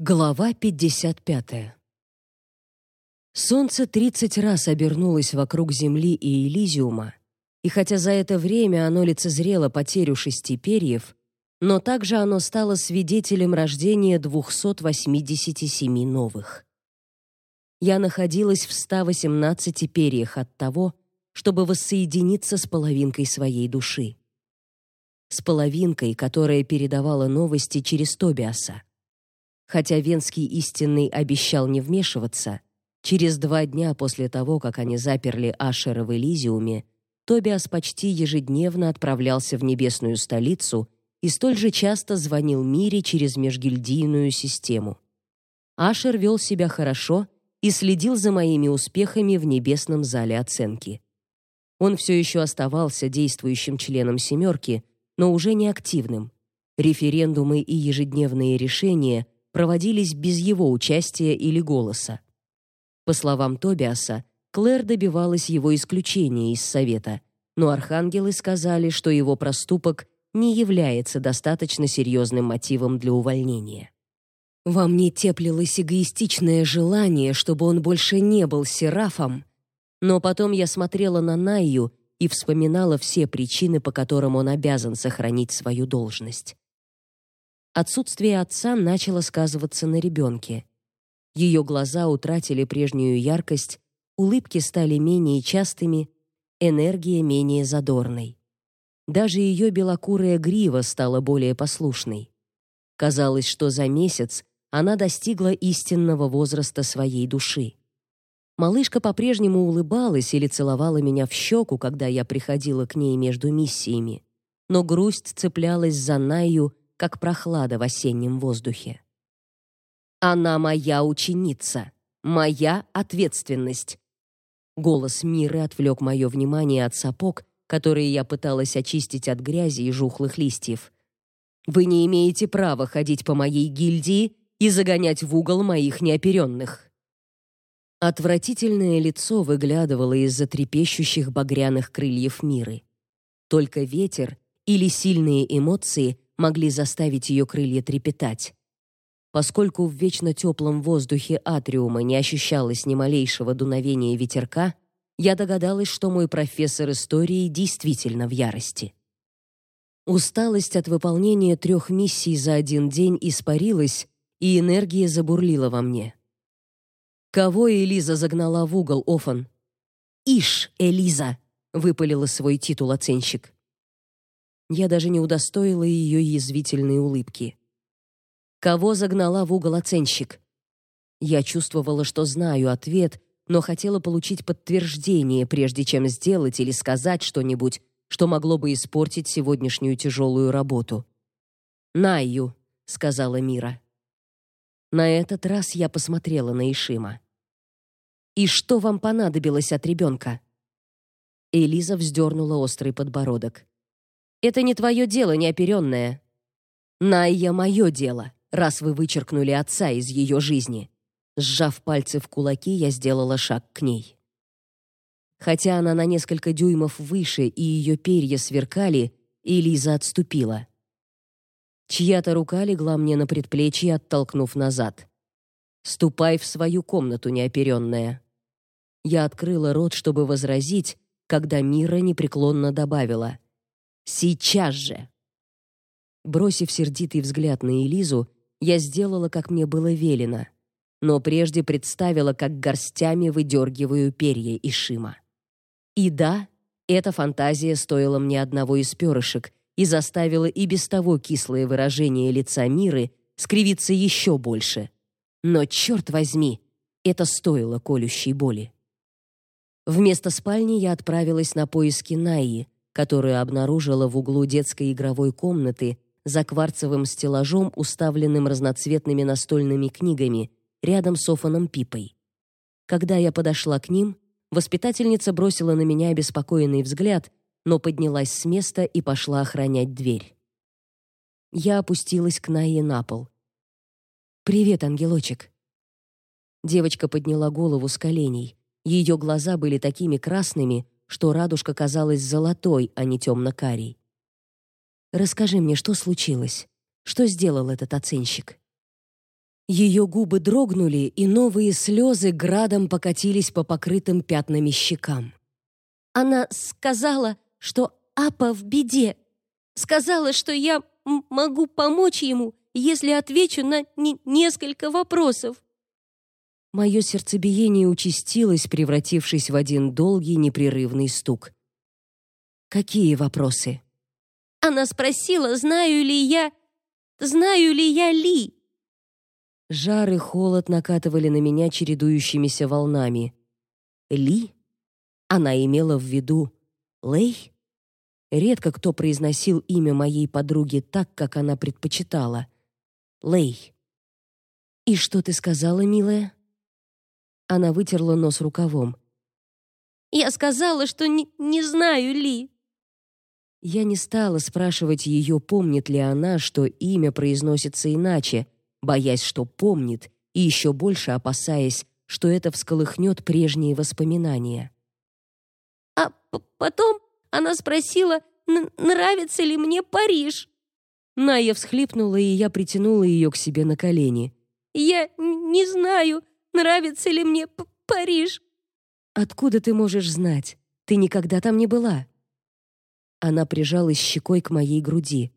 Глава 55. Солнце 30 раз обернулось вокруг Земли и Элизиума, и хотя за это время оно лицезрело потерю шести перьев, но также оно стало свидетелем рождения 287 новых. Я находилась в 118 перьях от того, чтобы воссоединиться с половинкой своей души. С половинкой, которая передавала новости через Тобиаса. Хотя Венский истинный обещал не вмешиваться, через два дня после того, как они заперли Ашера в Элизиуме, Тобиас почти ежедневно отправлялся в небесную столицу и столь же часто звонил Мире через межгильдийную систему. Ашер вел себя хорошо и следил за моими успехами в небесном зале оценки. Он все еще оставался действующим членом «семерки», но уже не активным. Референдумы и ежедневные решения – проводились без его участия или голоса. По словам Тобиаса, Клэр добивалась его исключения из совета, но архангелы сказали, что его проступок не является достаточно серьезным мотивом для увольнения. Во мне теплилось эгоистичное желание, чтобы он больше не был серафом, но потом я смотрела на Найю и вспоминала все причины, по которым он обязан сохранить свою должность. Отсутствие отца начало сказываться на ребенке. Ее глаза утратили прежнюю яркость, улыбки стали менее частыми, энергия менее задорной. Даже ее белокурая грива стала более послушной. Казалось, что за месяц она достигла истинного возраста своей души. Малышка по-прежнему улыбалась или целовала меня в щеку, когда я приходила к ней между миссиями, но грусть цеплялась за Наю как прохлада в осеннем воздухе. Она моя ученица, моя ответственность. Голос Миры отвлек мое внимание от сапог, которые я пыталась очистить от грязи и жухлых листьев. Вы не имеете права ходить по моей гильдии и загонять в угол моих неоперенных. Отвратительное лицо выглядывало из-за трепещущих багряных крыльев Миры. Только ветер или сильные эмоции могли заставить ее крылья трепетать. Поскольку в вечно теплом воздухе атриума не ощущалось ни малейшего дуновения ветерка, я догадалась, что мой профессор истории действительно в ярости. Усталость от выполнения трех миссий за один день испарилась, и энергия забурлила во мне. Кого Элиза загнала в угол, Офан? Иш, Элиза, выпалила свой титул оценщик. Я даже не удостоила ее язвительной улыбки. Кого загнала в угол оценщик? Я чувствовала, что знаю ответ, но хотела получить подтверждение, прежде чем сделать или сказать что-нибудь, что могло бы испортить сегодняшнюю тяжелую работу. «Найю», — сказала Мира. На этот раз я посмотрела на Ишима. «И что вам понадобилось от ребенка?» Элиза вздернула острый подбородок. Это не твое дело, неоперенное. Найя мое дело, раз вы вычеркнули отца из ее жизни. Сжав пальцы в кулаки, я сделала шаг к ней. Хотя она на несколько дюймов выше и ее перья сверкали, Элиза отступила. Чья-то рука легла мне на предплечье, оттолкнув назад. «Ступай в свою комнату, неоперенная». Я открыла рот, чтобы возразить, когда Мира непреклонно добавила — Сейчас же. Бросив сердитый взгляд на Элизу, я сделала, как мне было велено, но прежде представила, как горстями выдергиваю перья из Шима. И да, эта фантазия стоила мне одного из перышек и заставила и без того кислое выражение лица Миры скривиться еще больше. Но черт возьми, это стоило колющей боли. Вместо спальни я отправилась на поиски Наи, которую обнаружила в углу детской игровой комнаты за кварцевым стеллажом, уставленным разноцветными настольными книгами, рядом с Офаном Пипой. Когда я подошла к ним, воспитательница бросила на меня обеспокоенный взгляд, но поднялась с места и пошла охранять дверь. Я опустилась к Найе на пол. «Привет, ангелочек». Девочка подняла голову с коленей. Ее глаза были такими красными, что радужка казалась золотой, а не темно-карий. Расскажи мне, что случилось? Что сделал этот оценщик? Ее губы дрогнули, и новые слезы градом покатились по покрытым пятнами щекам. Она сказала, что Апа в беде. Сказала, что я могу помочь ему, если отвечу на несколько вопросов. Мое сердцебиение участилось, превратившись в один долгий непрерывный стук. Какие вопросы? Она спросила, знаю ли я, знаю ли я Ли. Жар и холод накатывали на меня чередующимися волнами. Ли? Она имела в виду Лей? Редко кто произносил имя моей подруги так, как она предпочитала. Лей. И что ты сказала, милая? Она вытерла нос рукавом. Я сказала, что не, не знаю Ли. Я не стала спрашивать ее, помнит ли она, что имя произносится иначе, боясь, что помнит, и еще больше опасаясь, что это всколыхнет прежние воспоминания. А потом она спросила, нравится ли мне Париж. Ная всхлипнула, и я притянула ее к себе на колени. Я не знаю, нравится ли мне П Париж. Откуда ты можешь знать? Ты никогда там не была. Она прижалась щекой к моей груди.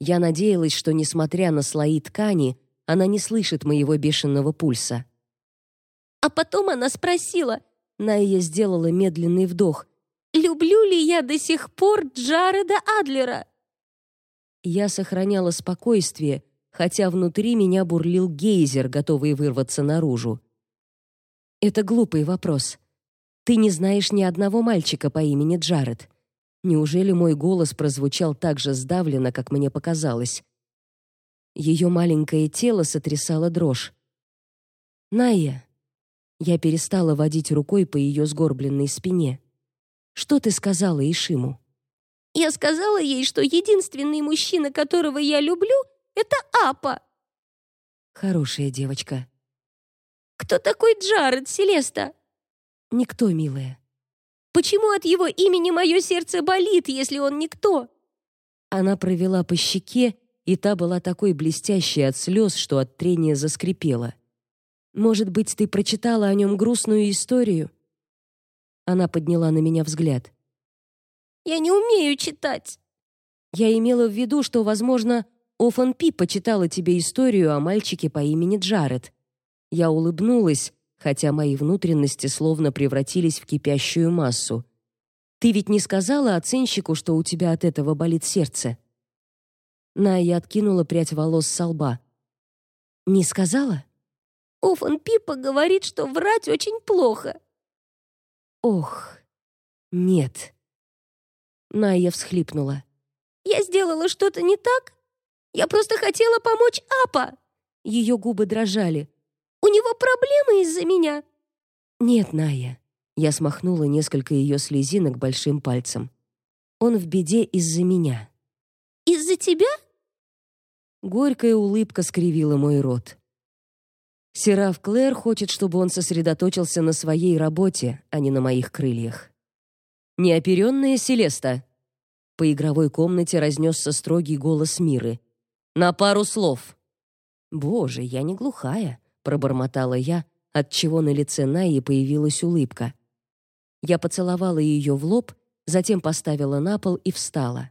Я надеялась, что, несмотря на слои ткани, она не слышит моего бешеного пульса. А потом она спросила, Найя сделала медленный вдох, люблю ли я до сих пор Джареда Адлера? Я сохраняла спокойствие, хотя внутри меня бурлил гейзер, готовый вырваться наружу. Это глупый вопрос. Ты не знаешь ни одного мальчика по имени Джаред. Неужели мой голос прозвучал так же сдавленно, как мне показалось? Ее маленькое тело сотрясало дрожь. Ная. Я перестала водить рукой по ее сгорбленной спине. Что ты сказала Ишиму? Я сказала ей, что единственный мужчина, которого я люблю, это Апа. Хорошая девочка. Кто такой Джаред, Селеста? Никто, милая. Почему от его имени мое сердце болит, если он никто? Она провела по щеке, и та была такой блестящей от слез, что от трения заскрипела. Может быть, ты прочитала о нем грустную историю? Она подняла на меня взгляд. Я не умею читать. Я имела в виду, что, возможно, Офан Пи почитала тебе историю о мальчике по имени Джаред. Я улыбнулась, хотя мои внутренности словно превратились в кипящую массу. Ты ведь не сказала оценщику, что у тебя от этого болит сердце? Ная откинула прядь волос с лба. Не сказала? Офан Пипа говорит, что врать очень плохо. Ох. Нет. Ная всхлипнула. «Я сделала что-то не так? Я просто хотела помочь Апа!» Ее губы дрожали. «У него проблемы из-за меня?» «Нет, Ная». Я смахнула несколько ее слезинок большим пальцем. «Он в беде из-за меня». «Из-за тебя?» Горькая улыбка скривила мой рот. Сераф Клэр хочет, чтобы он сосредоточился на своей работе, а не на моих крыльях. Неоперенная Селеста. По игровой комнате разнесся строгий голос Миры. На пару слов. Боже, я не глухая, пробормотала я, от чего на лице Наи появилась улыбка. Я поцеловала ее в лоб, затем поставила на пол и встала.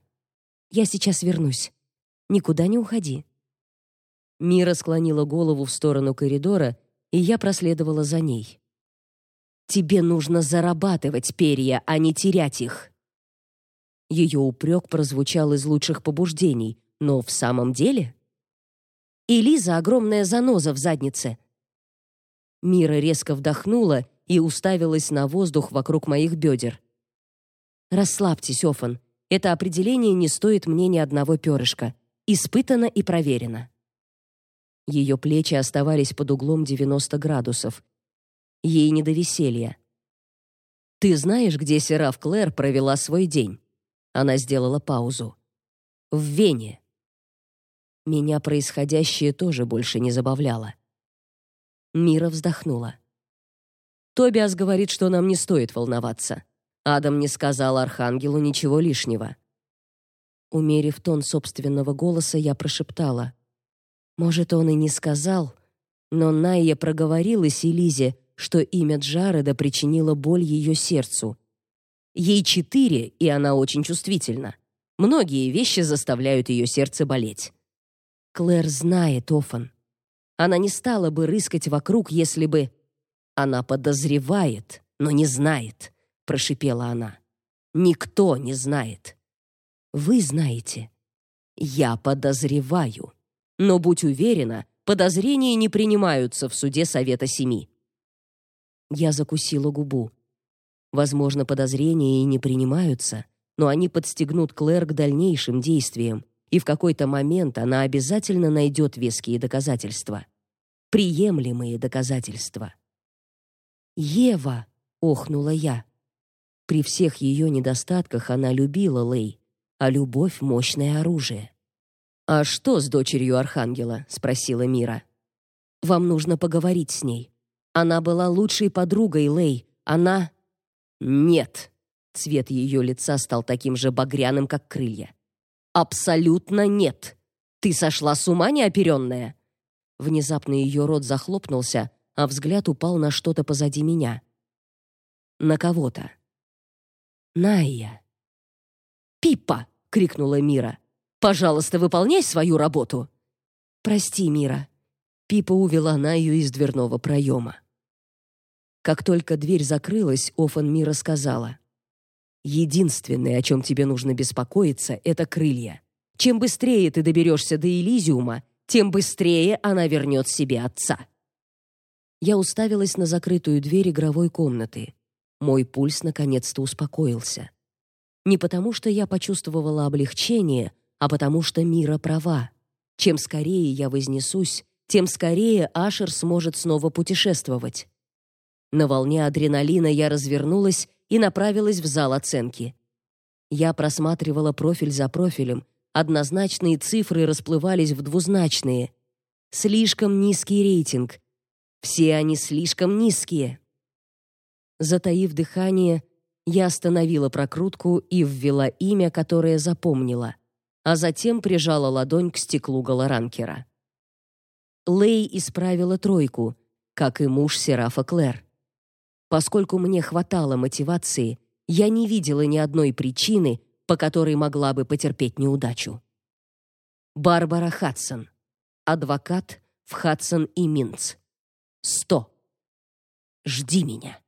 Я сейчас вернусь. Никуда не уходи. Мира склонила голову в сторону коридора, и я проследовала за ней. Тебе нужно зарабатывать перья, а не терять их. Ее упрек прозвучал из лучших побуждений, но в самом деле? Элиза огромная заноза в заднице. Мира резко вдохнула и уставилась на воздух вокруг моих бедер. Расслабьтесь, Офан. Это определение не стоит мне ни одного перышка. Испытано и проверено. Ее плечи оставались под углом 90 градусов, Ей не до веселья. Ты знаешь, где Сераф Клэр провела свой день? Она сделала паузу. В Вене. Меня происходящее тоже больше не забавляло. Мира вздохнула. Тобиас говорит, что нам не стоит волноваться. Адам не сказал архангелу ничего лишнего. Умерив тон собственного голоса, я прошептала: "Может, он и не сказал, Но Найя проговорилась Элизе, что имя Джареда причинило боль ее сердцу. Ей четыре, и она очень чувствительна. Многие вещи заставляют ее сердце болеть. Клэр знает Офан. Она не стала бы рыскать вокруг, если бы... Она подозревает, но не знает, прошипела она. Никто не знает. Вы знаете. Я подозреваю. Но будь уверена, подозрения не принимаются в суде Совета Семи. Я закусила губу. Возможно, подозрения и не принимаются, но они подстегнут Клэр к дальнейшим действиям, и в какой-то момент она обязательно найдет веские доказательства. Приемлемые доказательства. «Ева!» — охнула я. При всех ее недостатках она любила Лей, а любовь — мощное оружие. «А что с дочерью Архангела?» — спросила Мира. «Вам нужно поговорить с ней. Она была лучшей подругой Лей. Она...» «Нет!» — цвет ее лица стал таким же багряным, как крылья. «Абсолютно нет! Ты сошла с ума, неоперенная?» Внезапно ее рот захлопнулся, а взгляд упал на что-то позади меня. На кого-то. Найя. «Пиппа!» — крикнула Мира. «Пожалуйста, выполняй свою работу!» «Прости, Мира». Пипа увела Найю из дверного проема. Как только дверь закрылась, Офан Мира сказала. Единственное, о чем тебе нужно беспокоиться, это крылья. Чем быстрее ты доберешься до Элизиума, тем быстрее она вернет себе отца. Я уставилась на закрытую дверь игровой комнаты. Мой пульс наконец-то успокоился. Не потому, что я почувствовала облегчение, а потому что Мира права. Чем скорее я вознесусь, тем скорее Ашер сможет снова путешествовать. На волне адреналина я развернулась и направилась в зал оценки. Я просматривала профиль за профилем, однозначные цифры расплывались в двузначные. Слишком низкий рейтинг. Все они слишком низкие. Затаив дыхание, я остановила прокрутку и ввела имя, которое запомнила, а затем прижала ладонь к стеклу голоранкера. Лей исправила тройку, как и муж Серафа Клэр. Поскольку мне хватало мотивации, я не видела ни одной причины, по которой могла бы потерпеть неудачу. Барбара Хадсон. Адвокат в Хадсон и Минц. Сто. Жди меня.